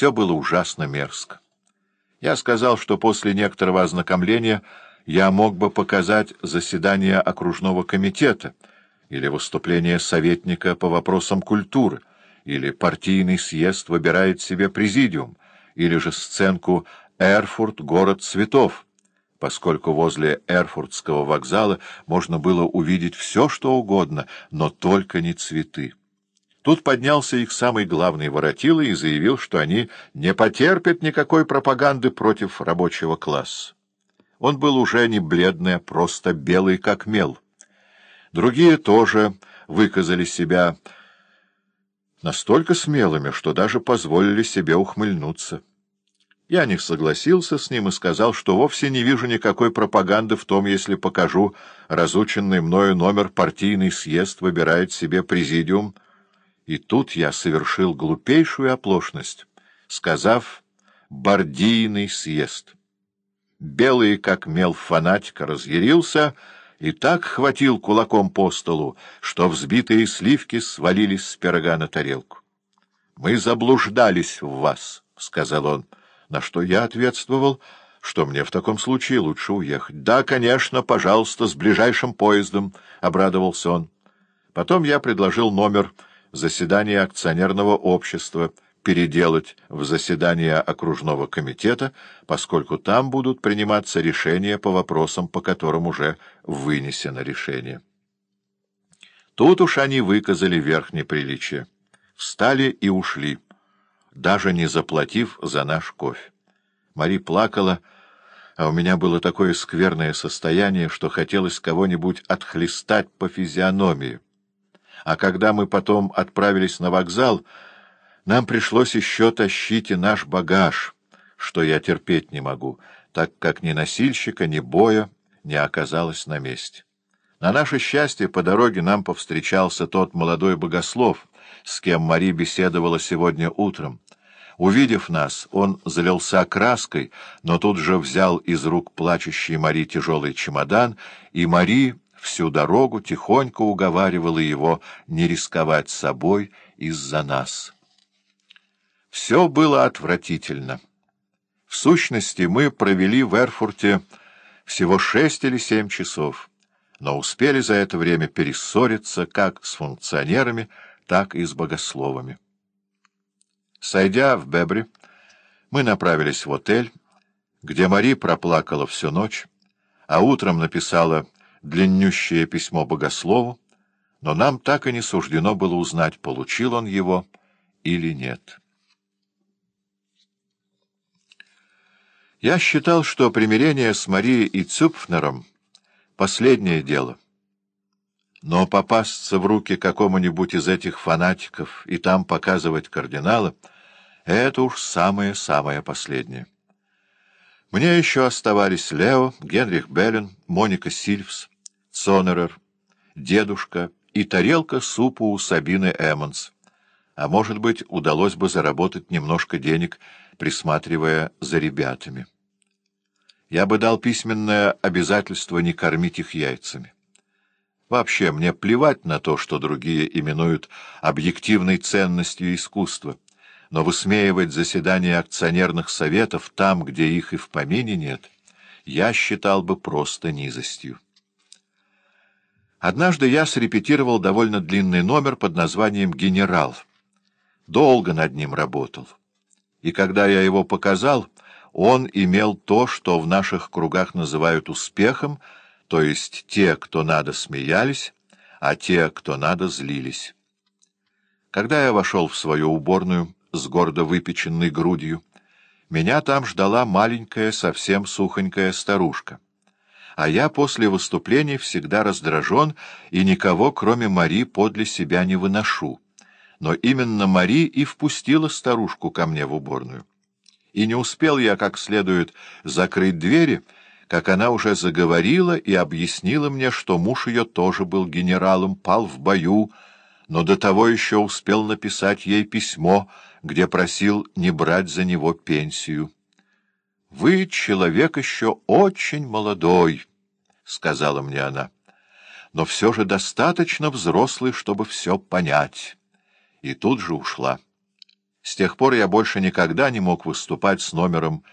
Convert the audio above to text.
все было ужасно мерзко. Я сказал, что после некоторого ознакомления я мог бы показать заседание окружного комитета или выступление советника по вопросам культуры, или партийный съезд выбирает себе президиум, или же сценку «Эрфурт — город цветов», поскольку возле Эрфуртского вокзала можно было увидеть все, что угодно, но только не цветы. Тут поднялся их самый главный воротило и заявил, что они не потерпят никакой пропаганды против рабочего класса. Он был уже не бледный, а просто белый как мел. Другие тоже выказали себя настолько смелыми, что даже позволили себе ухмыльнуться. Я не согласился с ним и сказал, что вовсе не вижу никакой пропаганды в том, если покажу разученный мною номер «Партийный съезд выбирает себе президиум», и тут я совершил глупейшую оплошность, сказав «Бардийный съезд». Белый, как мел фанатика, разъярился и так хватил кулаком по столу, что взбитые сливки свалились с пирога на тарелку. «Мы заблуждались в вас», — сказал он, — на что я ответствовал, что мне в таком случае лучше уехать. — Да, конечно, пожалуйста, с ближайшим поездом, — обрадовался он. Потом я предложил номер заседания акционерного общества переделать в заседание окружного комитета, поскольку там будут приниматься решения по вопросам, по которым уже вынесено решение. Тут уж они выказали верхнее приличие. Встали и ушли даже не заплатив за наш кофе. Мари плакала, а у меня было такое скверное состояние, что хотелось кого-нибудь отхлестать по физиономии. А когда мы потом отправились на вокзал, нам пришлось еще тащить и наш багаж, что я терпеть не могу, так как ни носильщика, ни боя не оказалось на месте. На наше счастье по дороге нам повстречался тот молодой богослов, с кем Мари беседовала сегодня утром. Увидев нас, он залился краской, но тут же взял из рук плачущей Мари тяжелый чемодан, и Мари всю дорогу тихонько уговаривала его не рисковать собой из-за нас. Все было отвратительно. В сущности, мы провели в Эрфурте всего шесть или семь часов, но успели за это время перессориться как с функционерами, так и с богословами. Сойдя в Бебре, мы направились в отель, где Мари проплакала всю ночь, а утром написала длиннющее письмо богослову, но нам так и не суждено было узнать, получил он его или нет. Я считал, что примирение с Марией и Цюпфнером — последнее дело — но попасться в руки какому-нибудь из этих фанатиков и там показывать кардинала — это уж самое-самое последнее. Мне еще оставались Лео, Генрих Беллин, Моника Сильвс, Цонерер, дедушка и тарелка супу у Сабины Эммонс. А может быть, удалось бы заработать немножко денег, присматривая за ребятами. Я бы дал письменное обязательство не кормить их яйцами. Вообще, мне плевать на то, что другие именуют объективной ценностью искусства, но высмеивать заседания акционерных советов там, где их и в помине нет, я считал бы просто низостью. Однажды я срепетировал довольно длинный номер под названием «Генерал». Долго над ним работал. И когда я его показал, он имел то, что в наших кругах называют успехом — то есть те, кто надо, смеялись, а те, кто надо, злились. Когда я вошел в свою уборную с гордо выпеченной грудью, меня там ждала маленькая, совсем сухонькая старушка. А я после выступлений всегда раздражен и никого, кроме Мари, подле себя не выношу. Но именно Мари и впустила старушку ко мне в уборную. И не успел я как следует закрыть двери, как она уже заговорила и объяснила мне, что муж ее тоже был генералом, пал в бою, но до того еще успел написать ей письмо, где просил не брать за него пенсию. — Вы человек еще очень молодой, — сказала мне она, — но все же достаточно взрослый, чтобы все понять. И тут же ушла. С тех пор я больше никогда не мог выступать с номером